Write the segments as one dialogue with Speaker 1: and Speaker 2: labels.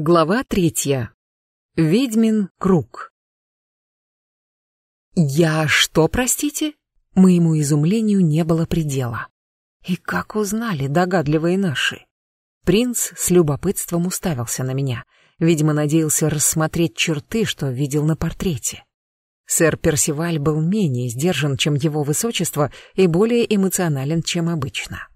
Speaker 1: Глава третья. Ведьмин круг. «Я что, простите?» Моему изумлению не было предела. И как узнали догадливые наши? Принц с любопытством уставился на меня. Видимо, надеялся рассмотреть черты, что видел на портрете. Сэр Персиваль был менее сдержан, чем его высочество, и более эмоционален, чем обычно.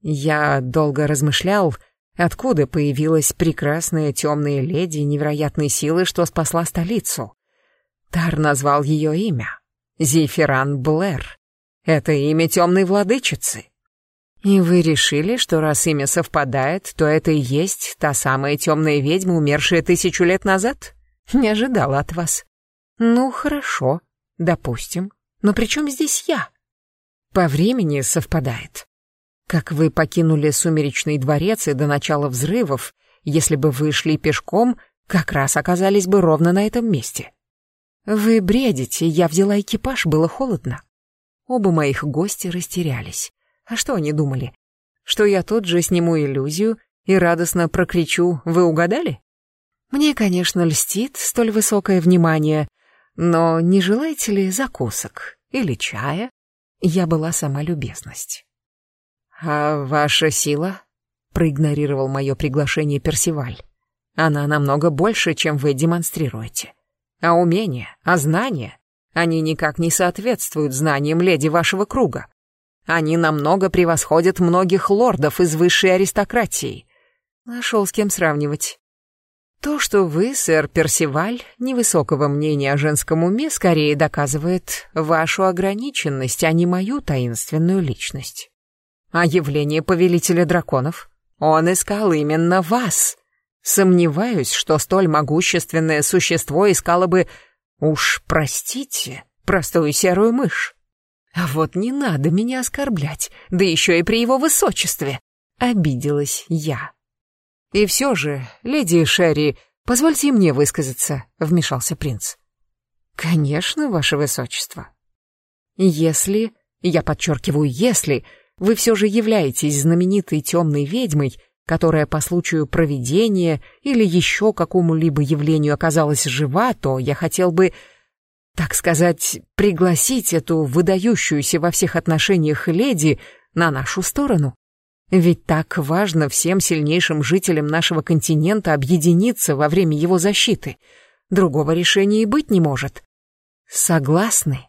Speaker 1: Я долго размышлял, Откуда появилась прекрасная темная леди невероятной силы, что спасла столицу? Тар назвал ее имя. Зефиран Блэр. Это имя темной владычицы. И вы решили, что раз имя совпадает, то это и есть та самая темная ведьма, умершая тысячу лет назад? Не ожидала от вас. Ну, хорошо, допустим. Но при чем здесь я? По времени совпадает. Как вы покинули сумеречный дворец и до начала взрывов, если бы вы шли пешком, как раз оказались бы ровно на этом месте. Вы бредите, я взяла экипаж, было холодно. Оба моих гостя растерялись. А что они думали? Что я тут же сниму иллюзию и радостно прокричу «Вы угадали?» Мне, конечно, льстит столь высокое внимание, но не желаете ли закусок или чая? Я была сама любезность. «А ваша сила?» — проигнорировал мое приглашение Персиваль. «Она намного больше, чем вы демонстрируете. А умения, а знания, они никак не соответствуют знаниям леди вашего круга. Они намного превосходят многих лордов из высшей аристократии. Нашел с кем сравнивать. То, что вы, сэр Персиваль, невысокого мнения о женском уме, скорее доказывает вашу ограниченность, а не мою таинственную личность. А явление повелителя драконов? Он искал именно вас. Сомневаюсь, что столь могущественное существо искало бы... Уж простите, простую серую мышь. А вот не надо меня оскорблять, да еще и при его высочестве. Обиделась я. И все же, леди Шерри, позвольте мне высказаться, вмешался принц. Конечно, ваше высочество. Если, я подчеркиваю, если вы все же являетесь знаменитой темной ведьмой, которая по случаю провидения или еще какому-либо явлению оказалась жива, то я хотел бы, так сказать, пригласить эту выдающуюся во всех отношениях леди на нашу сторону. Ведь так важно всем сильнейшим жителям нашего континента объединиться во время его защиты. Другого решения и быть не может. Согласны?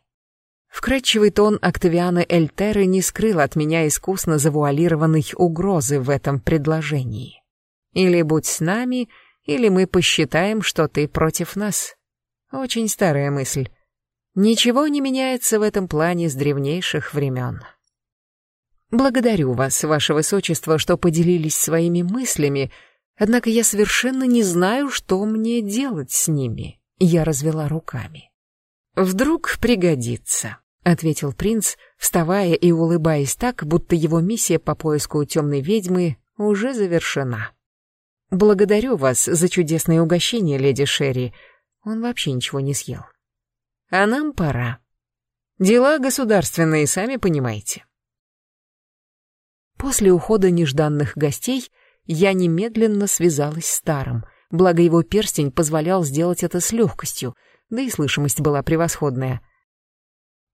Speaker 1: Вкрадчивый тон Октавианы Эльтеры не скрыл от меня искусно завуалированной угрозы в этом предложении. Или будь с нами, или мы посчитаем, что ты против нас. Очень старая мысль. Ничего не меняется в этом плане с древнейших времен. Благодарю вас, ваше высочество, что поделились своими мыслями, однако я совершенно не знаю, что мне делать с ними. Я развела руками. «Вдруг пригодится», — ответил принц, вставая и улыбаясь так, будто его миссия по поиску темной ведьмы уже завершена. «Благодарю вас за чудесное угощение, леди Шерри. Он вообще ничего не съел. А нам пора. Дела государственные, сами понимаете». После ухода нежданных гостей я немедленно связалась с старым, благо его перстень позволял сделать это с легкостью — да и слышимость была превосходная.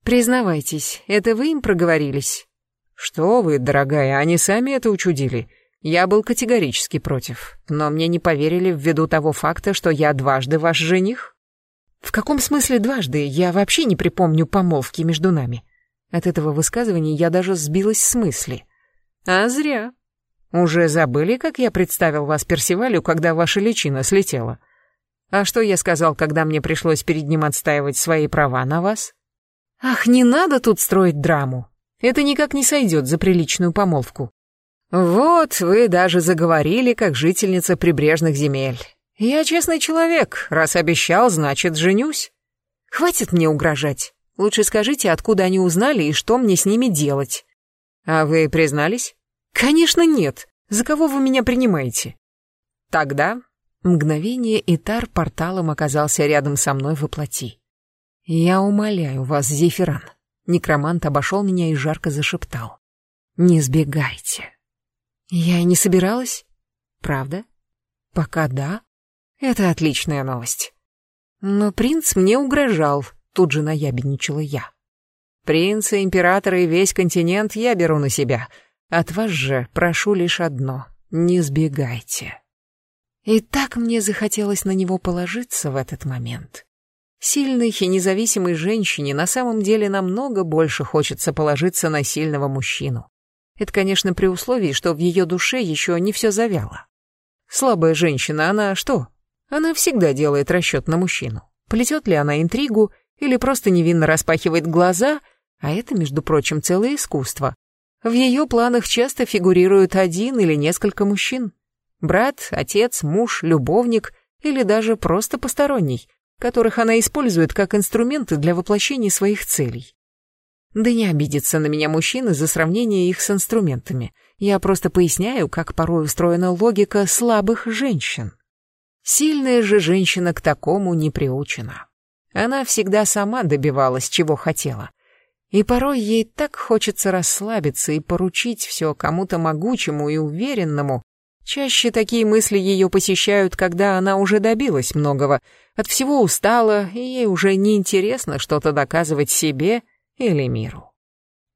Speaker 1: «Признавайтесь, это вы им проговорились?» «Что вы, дорогая, они сами это учудили. Я был категорически против, но мне не поверили ввиду того факта, что я дважды ваш жених». «В каком смысле дважды? Я вообще не припомню помолвки между нами». От этого высказывания я даже сбилась с мысли. «А зря. Уже забыли, как я представил вас Персивалю, когда ваша личина слетела?» А что я сказал, когда мне пришлось перед ним отстаивать свои права на вас? Ах, не надо тут строить драму. Это никак не сойдет за приличную помолвку. Вот вы даже заговорили, как жительница прибрежных земель. Я честный человек, раз обещал, значит, женюсь. Хватит мне угрожать. Лучше скажите, откуда они узнали и что мне с ними делать. А вы признались? Конечно, нет. За кого вы меня принимаете? Тогда Мгновение и Тар порталом оказался рядом со мной воплоти. «Я умоляю вас, Зефиран». Некромант обошел меня и жарко зашептал. «Не сбегайте». «Я и не собиралась. Правда?» Пока да. Это отличная новость. Но принц мне угрожал, тут же наябедничала я. Принца, императора и весь континент я беру на себя. От вас же прошу лишь одно — не сбегайте. И так мне захотелось на него положиться в этот момент. Сильной и независимой женщине на самом деле намного больше хочется положиться на сильного мужчину. Это, конечно, при условии, что в ее душе еще не все завяло. Слабая женщина, она что? Она всегда делает расчет на мужчину. Плетет ли она интригу или просто невинно распахивает глаза, а это, между прочим, целое искусство. В ее планах часто фигурируют один или несколько мужчин. Брат, отец, муж, любовник или даже просто посторонний, которых она использует как инструменты для воплощения своих целей. Да не обидится на меня мужчины за сравнение их с инструментами. Я просто поясняю, как порой устроена логика слабых женщин. Сильная же женщина к такому не приучена. Она всегда сама добивалась, чего хотела. И порой ей так хочется расслабиться и поручить все кому-то могучему и уверенному, Чаще такие мысли ее посещают, когда она уже добилась многого, от всего устала, и ей уже не интересно что-то доказывать себе или миру.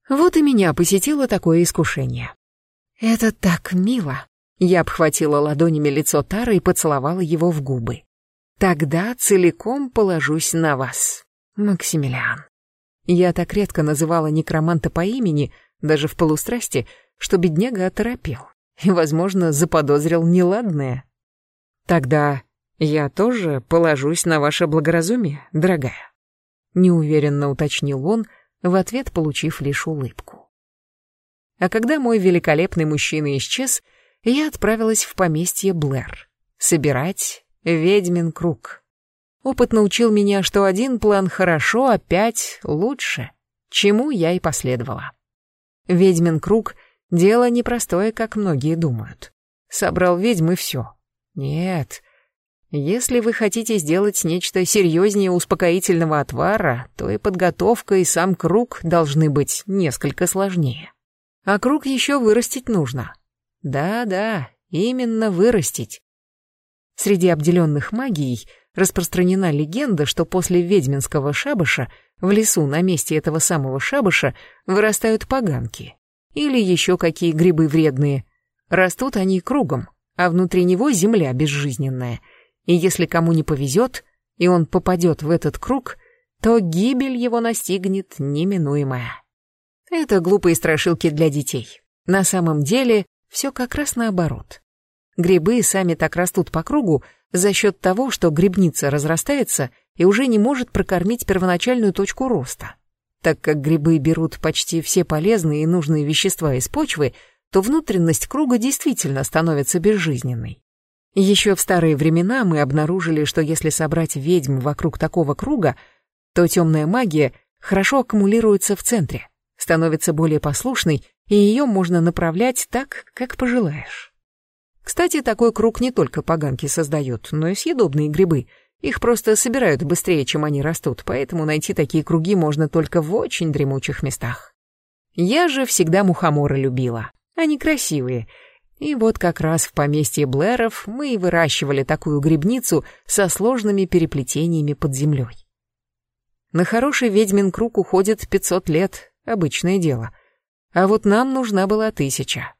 Speaker 1: Вот и меня посетило такое искушение. «Это так мило!» Я обхватила ладонями лицо Тары и поцеловала его в губы. «Тогда целиком положусь на вас, Максимилиан». Я так редко называла некроманта по имени, даже в полустрасти, что бедняга оторопел и, возможно, заподозрил неладное. Тогда я тоже положусь на ваше благоразумие, дорогая. Неуверенно уточнил он, в ответ получив лишь улыбку. А когда мой великолепный мужчина исчез, я отправилась в поместье Блэр. Собирать ведьмин круг. Опыт научил меня, что один план хорошо, а пять лучше, чему я и последовала. Ведьмин круг — Дело непростое, как многие думают. Собрал ведьм и все. Нет. Если вы хотите сделать нечто серьезнее успокоительного отвара, то и подготовка, и сам круг должны быть несколько сложнее. А круг еще вырастить нужно. Да-да, именно вырастить. Среди обделенных магией распространена легенда, что после ведьминского шабаша в лесу на месте этого самого шабаша вырастают поганки или еще какие грибы вредные. Растут они кругом, а внутри него земля безжизненная. И если кому не повезет, и он попадет в этот круг, то гибель его настигнет неминуемая. Это глупые страшилки для детей. На самом деле все как раз наоборот. Грибы сами так растут по кругу за счет того, что грибница разрастается и уже не может прокормить первоначальную точку роста. Так как грибы берут почти все полезные и нужные вещества из почвы, то внутренность круга действительно становится безжизненной. Еще в старые времена мы обнаружили, что если собрать ведьм вокруг такого круга, то темная магия хорошо аккумулируется в центре, становится более послушной, и ее можно направлять так, как пожелаешь. Кстати, такой круг не только поганки создают, но и съедобные грибы — их просто собирают быстрее, чем они растут, поэтому найти такие круги можно только в очень дремучих местах. Я же всегда мухоморы любила. Они красивые. И вот как раз в поместье Блэров мы и выращивали такую грибницу со сложными переплетениями под землей. На хороший ведьмин круг уходит 500 лет, обычное дело. А вот нам нужна была тысяча.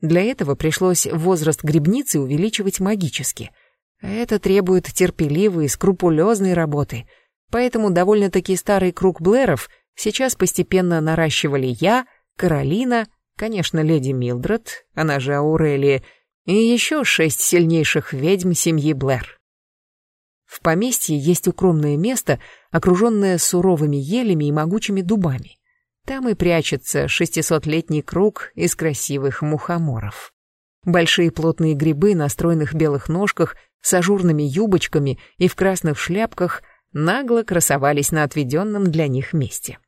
Speaker 1: Для этого пришлось возраст грибницы увеличивать магически — это требует терпеливой и скрупулезной работы, поэтому довольно-таки старый круг Блэров сейчас постепенно наращивали я, Каролина, конечно, леди Милдред, она же Аурелия, и еще шесть сильнейших ведьм семьи Блэр. В поместье есть укромное место, окруженное суровыми елями и могучими дубами. Там и прячется шестисотлетний круг из красивых мухоморов. Большие плотные грибы на стройных белых ножках с ажурными юбочками и в красных шляпках нагло красовались на отведенном для них месте.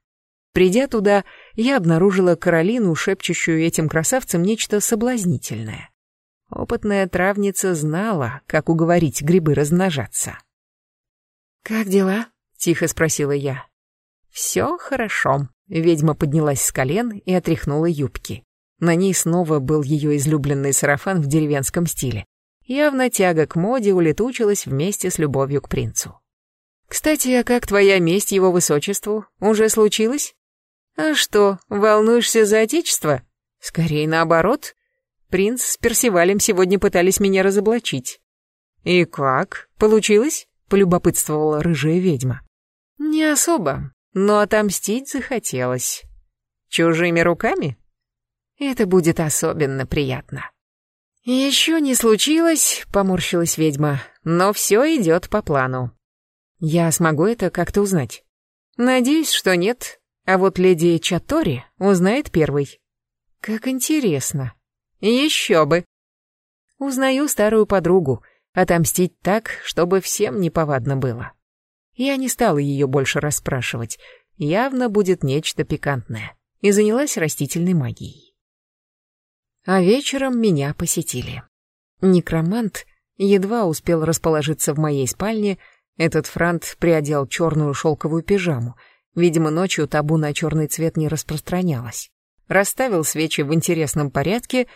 Speaker 1: Придя туда, я обнаружила Каролину, шепчущую этим красавцам нечто соблазнительное. Опытная травница знала, как уговорить грибы размножаться. «Как дела?» — тихо спросила я. «Все хорошо». Ведьма поднялась с колен и отряхнула юбки. На ней снова был ее излюбленный сарафан в деревенском стиле Явно тяга к моде улетучилась вместе с любовью к принцу. «Кстати, а как твоя месть его высочеству? Уже случилась?» «А что, волнуешься за отечество?» «Скорее наоборот. Принц с Персивалем сегодня пытались меня разоблачить». «И как? Получилось?» — полюбопытствовала рыжая ведьма. «Не особо, но отомстить захотелось. Чужими руками? Это будет особенно приятно». «Еще не случилось», — поморщилась ведьма, — «но все идет по плану». «Я смогу это как-то узнать?» «Надеюсь, что нет, а вот леди Чатори узнает первой». «Как интересно. Еще бы». Узнаю старую подругу, отомстить так, чтобы всем неповадно было. Я не стала ее больше расспрашивать, явно будет нечто пикантное, и занялась растительной магией. А вечером меня посетили. Некромант едва успел расположиться в моей спальне, этот франт приодел черную шелковую пижаму, видимо, ночью табу на черный цвет не распространялось. Расставил свечи в интересном порядке,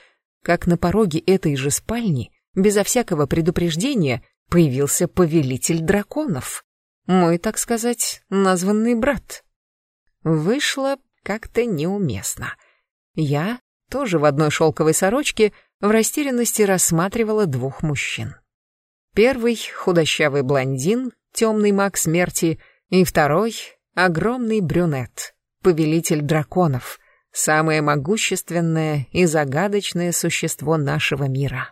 Speaker 1: как на пороге этой же спальни, безо всякого предупреждения, появился повелитель драконов. Мой, так сказать, названный брат. Вышло как-то неуместно. Я, тоже в одной шелковой сорочке, в растерянности рассматривала двух мужчин. Первый — худощавый блондин, темный маг смерти, и второй — огромный брюнет, повелитель драконов, самое могущественное и загадочное существо нашего мира.